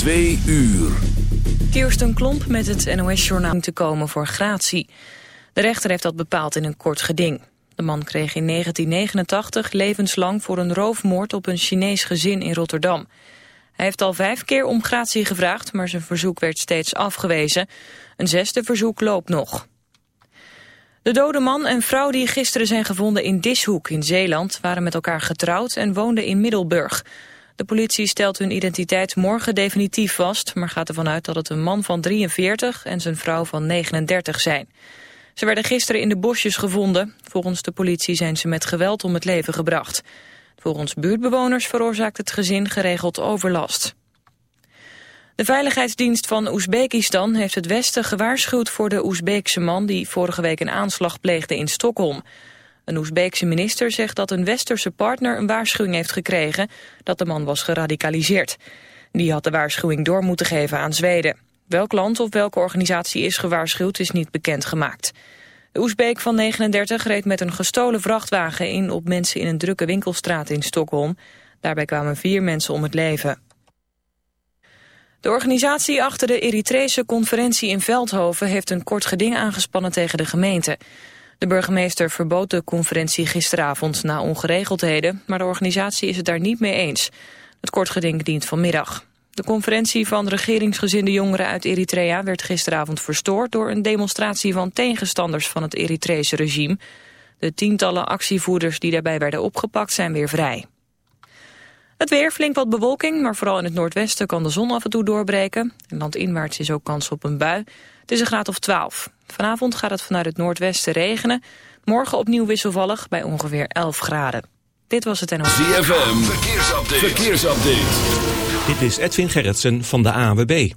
Twee uur. Kirsten Klomp met het NOS-journaal te komen voor gratie. De rechter heeft dat bepaald in een kort geding. De man kreeg in 1989 levenslang voor een roofmoord op een Chinees gezin in Rotterdam. Hij heeft al vijf keer om gratie gevraagd, maar zijn verzoek werd steeds afgewezen. Een zesde verzoek loopt nog. De dode man en vrouw die gisteren zijn gevonden in Dishoek in Zeeland... waren met elkaar getrouwd en woonden in Middelburg. De politie stelt hun identiteit morgen definitief vast... maar gaat ervan uit dat het een man van 43 en zijn vrouw van 39 zijn. Ze werden gisteren in de bosjes gevonden. Volgens de politie zijn ze met geweld om het leven gebracht. Volgens buurtbewoners veroorzaakt het gezin geregeld overlast. De veiligheidsdienst van Oezbekistan heeft het Westen gewaarschuwd voor de Oezbeekse man die vorige week een aanslag pleegde in Stockholm. Een Oezbeekse minister zegt dat een Westerse partner een waarschuwing heeft gekregen dat de man was geradicaliseerd. Die had de waarschuwing door moeten geven aan Zweden. Welk land of welke organisatie is gewaarschuwd is niet bekendgemaakt. De Oezbeek van 39 reed met een gestolen vrachtwagen in op mensen in een drukke winkelstraat in Stockholm. Daarbij kwamen vier mensen om het leven. De organisatie achter de Eritrese conferentie in Veldhoven heeft een kort geding aangespannen tegen de gemeente. De burgemeester verbood de conferentie gisteravond na ongeregeldheden, maar de organisatie is het daar niet mee eens. Het kort geding dient vanmiddag. De conferentie van regeringsgezinde jongeren uit Eritrea werd gisteravond verstoord door een demonstratie van tegenstanders van het Eritrese regime. De tientallen actievoerders die daarbij werden opgepakt zijn weer vrij. Het weer, flink wat bewolking, maar vooral in het noordwesten kan de zon af en toe doorbreken. En landinwaarts is ook kans op een bui. Het is een graad of 12. Vanavond gaat het vanuit het noordwesten regenen. Morgen opnieuw wisselvallig bij ongeveer 11 graden. Dit was het NOS. ZFM, verkeersupdate. verkeersupdate. Dit is Edwin Gerritsen van de AWB.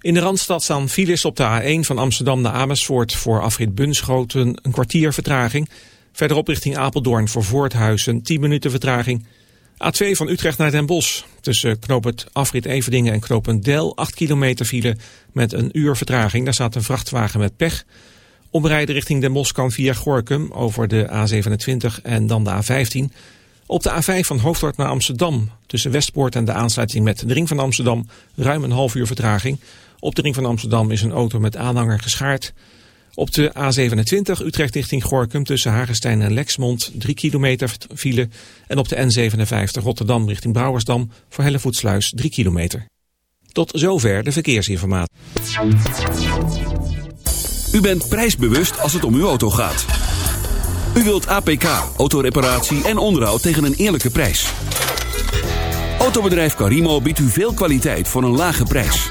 In de Randstad staan files op de A1 van Amsterdam naar Amersfoort... voor afrit Bunschoten een kwartier vertraging. Verderop richting Apeldoorn voor Voorthuizen 10 minuten vertraging... A2 van Utrecht naar Den Bosch. Tussen knooppunt Afrit Everdingen en knooppunt Del. 8 kilometer file met een uur vertraging. Daar staat een vrachtwagen met pech. Omrijden richting Den Bosch kan via Gorkum over de A27 en dan de A15. Op de A5 van Hoofddorp naar Amsterdam. Tussen Westpoort en de aansluiting met de ring van Amsterdam. Ruim een half uur vertraging. Op de ring van Amsterdam is een auto met aanhanger geschaard. Op de A27 Utrecht richting Gorkum tussen Hagestein en Lexmond 3 kilometer file. En op de N57 Rotterdam richting Brouwersdam voor Hellevoetsluis 3 kilometer. Tot zover de verkeersinformatie. U bent prijsbewust als het om uw auto gaat. U wilt APK, autoreparatie en onderhoud tegen een eerlijke prijs. Autobedrijf Carimo biedt u veel kwaliteit voor een lage prijs.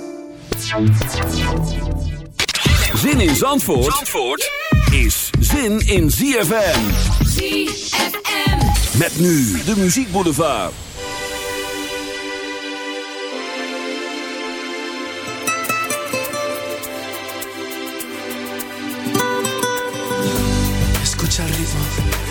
Zin in Zandvoort, Zandvoort is zin in ZFM. ZFM. Met nu de Muziek Boulevard. Escucha el ritmo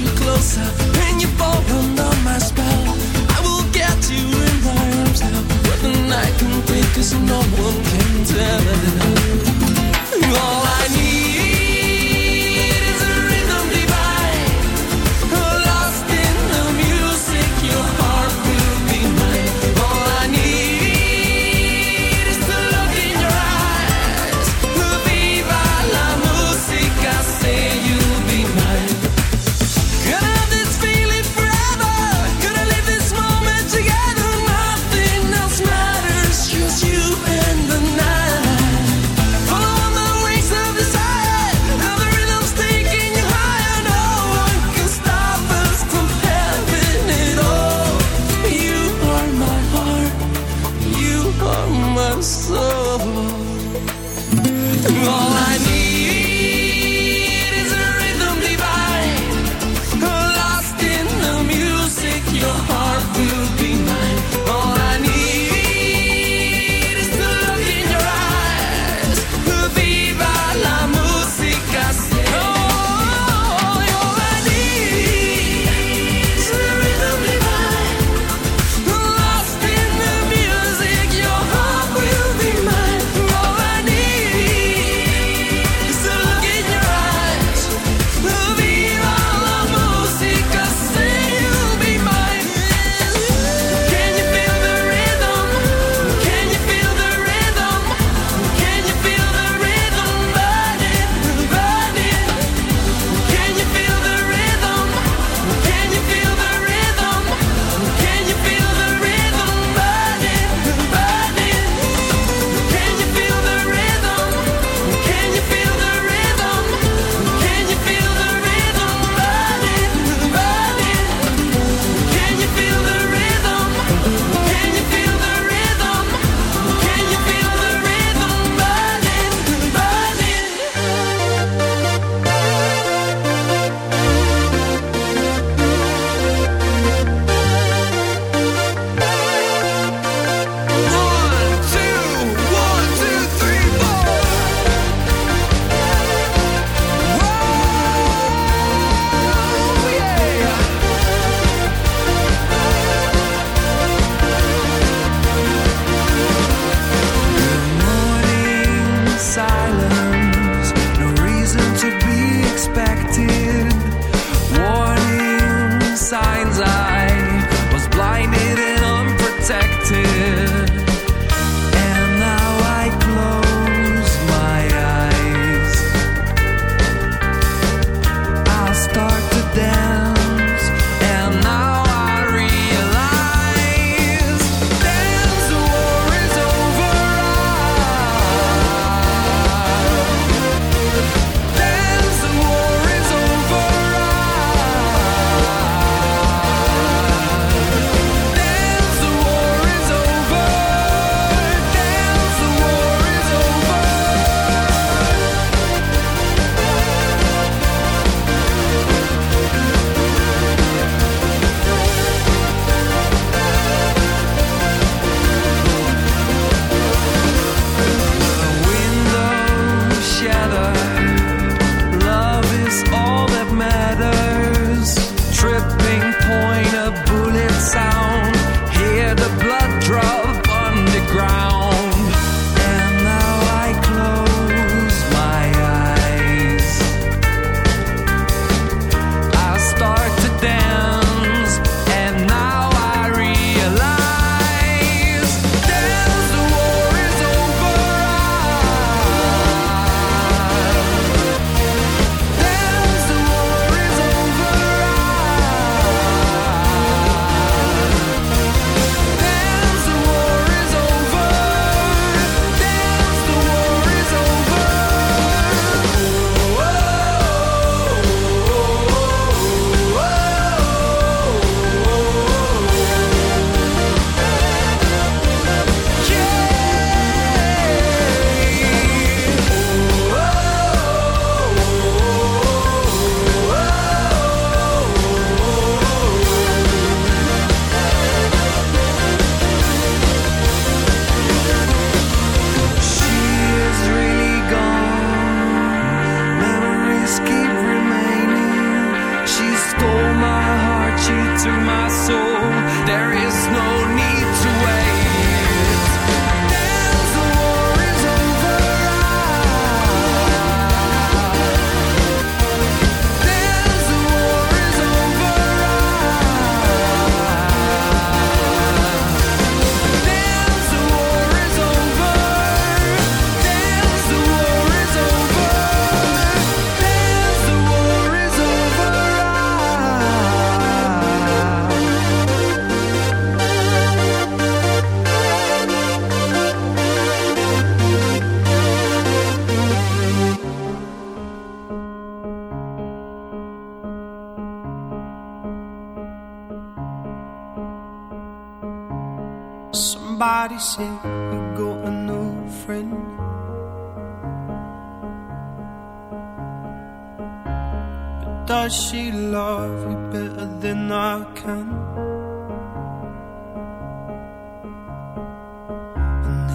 you closer and you fall under my spell. I will get you in my arms now. What the night can take, cause no one can tell. All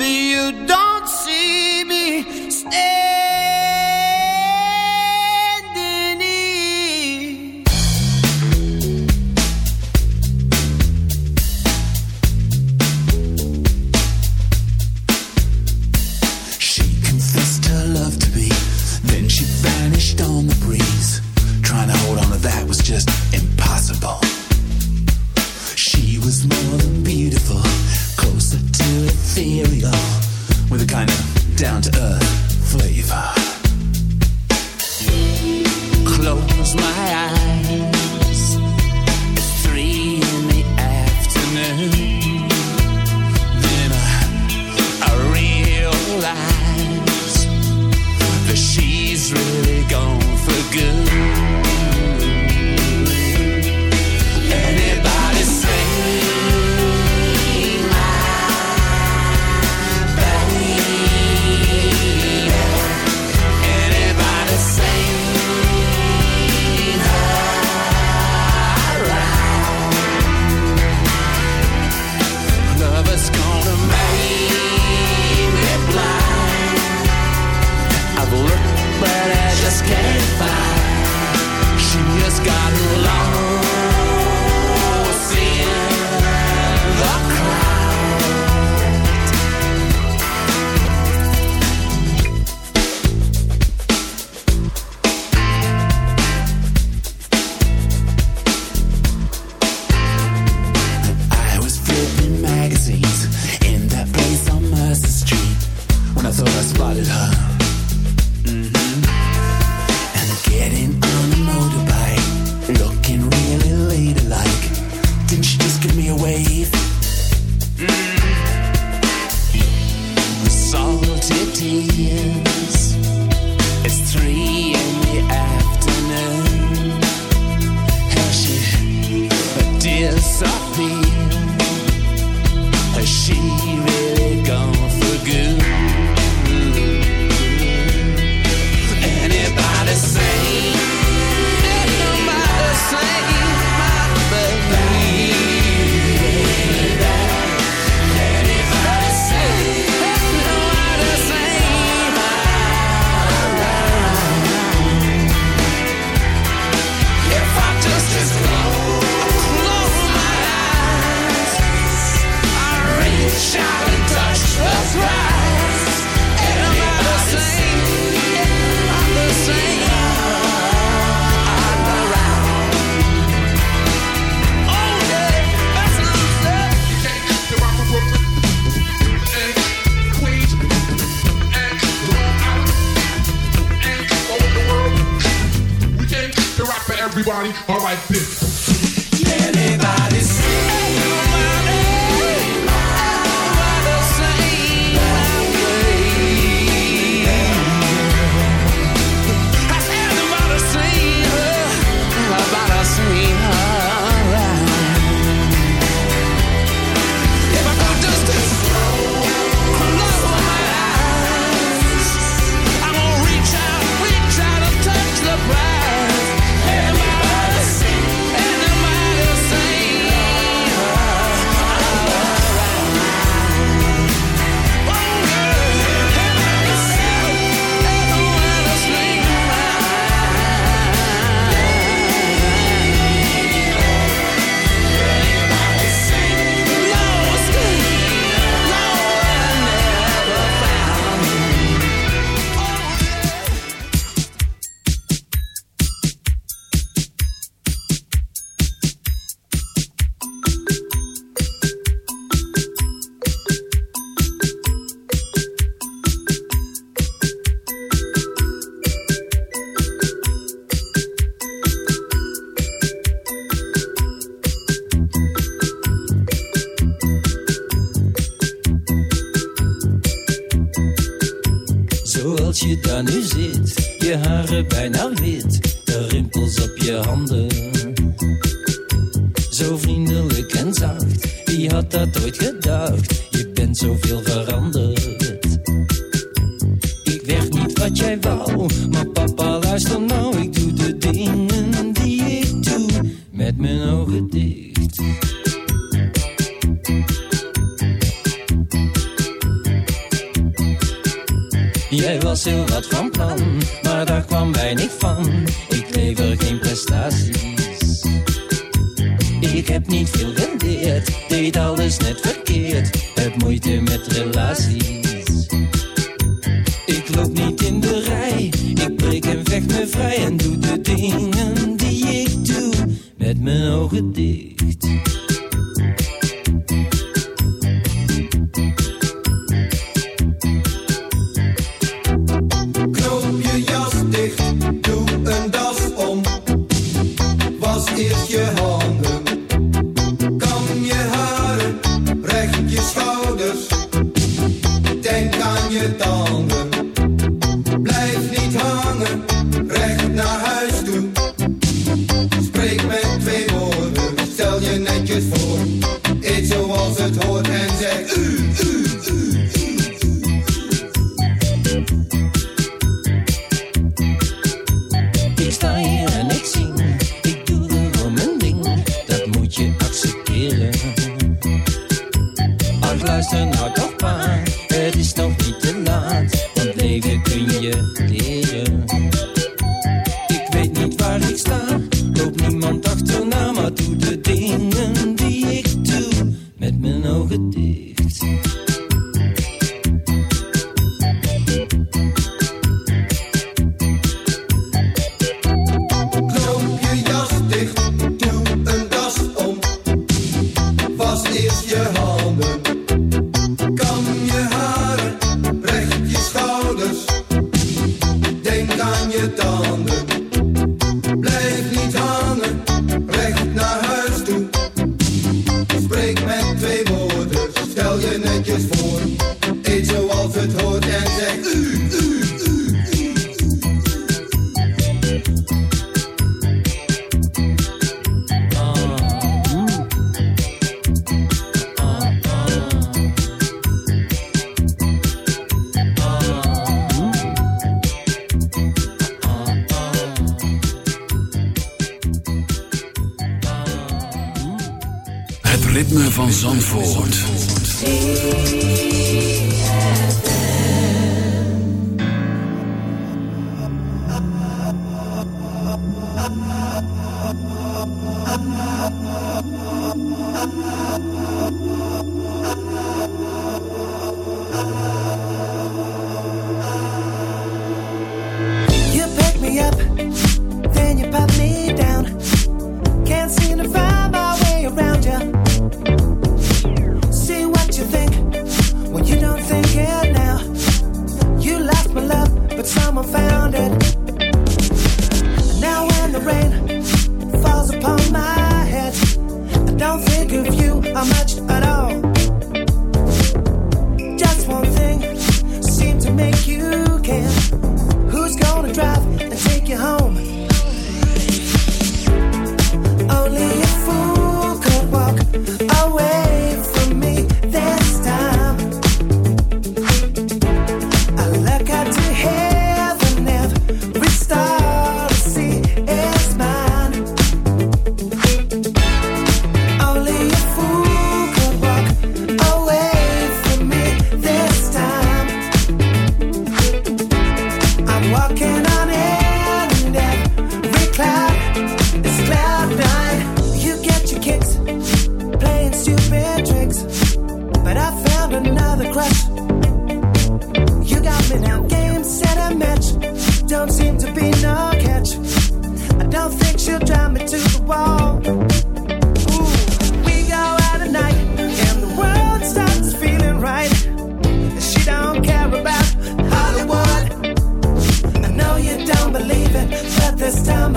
be you. Don't see me stay.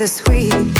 the sweet.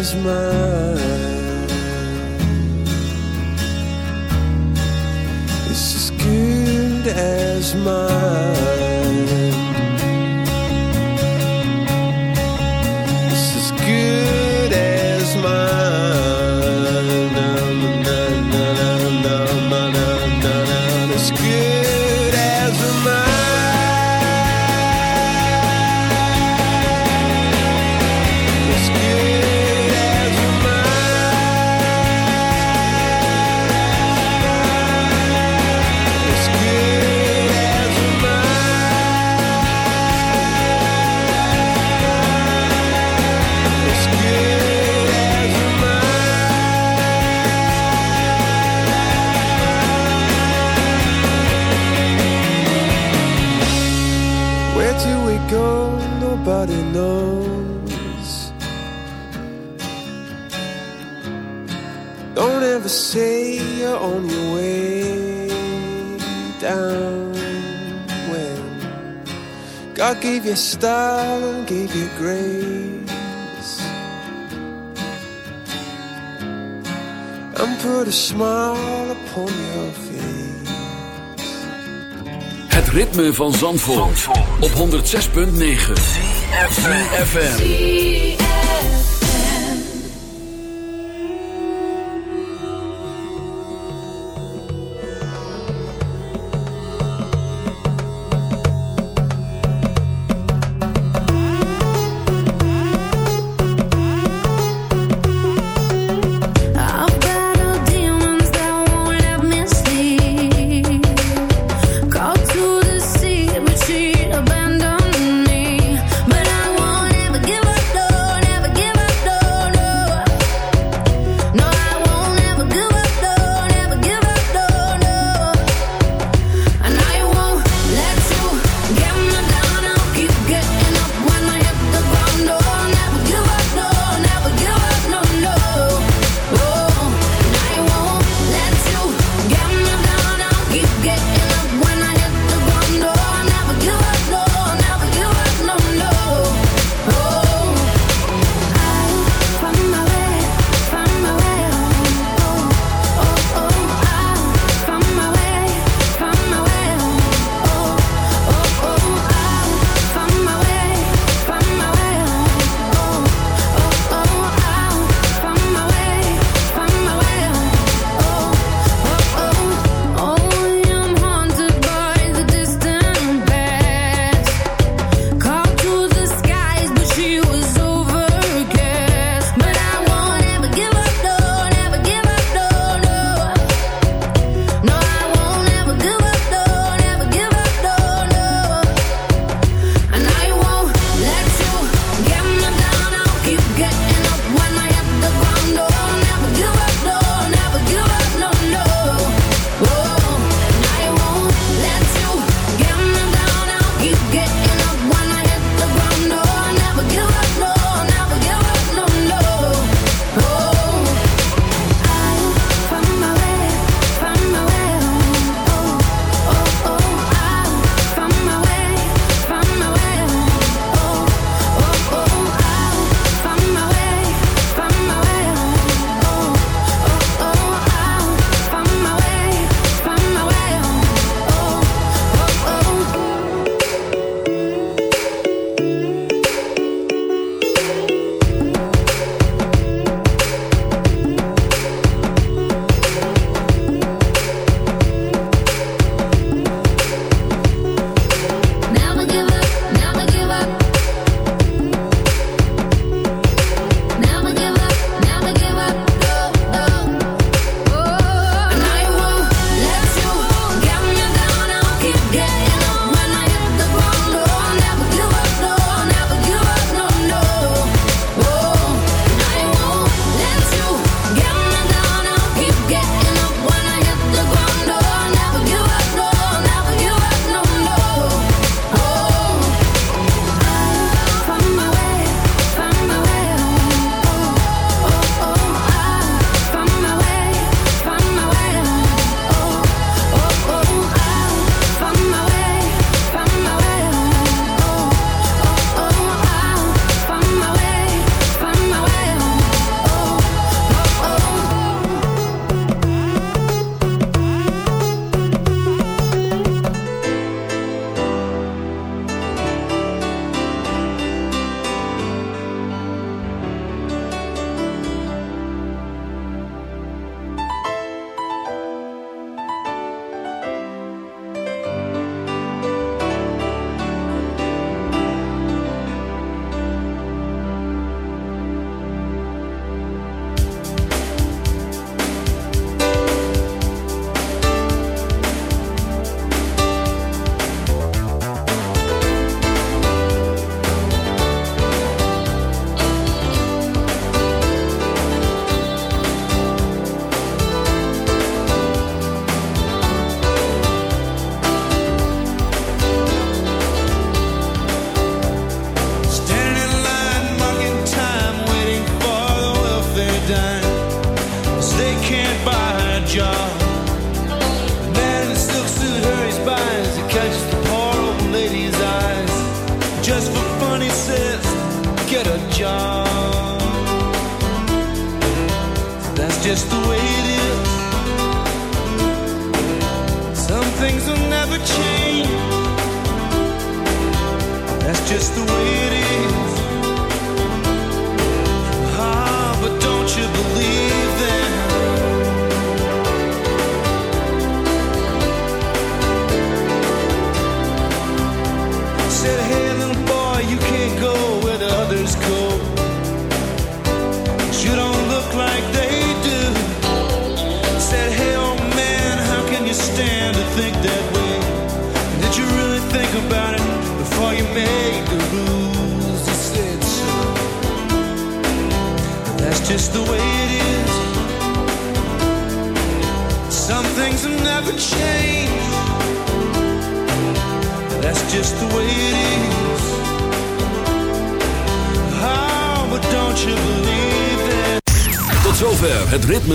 is mine. It's as good as mine. gave you style and gave you grace. And put a smile upon your face. Het ritme van Zandvoort, Zandvoort. op 106.9 FM.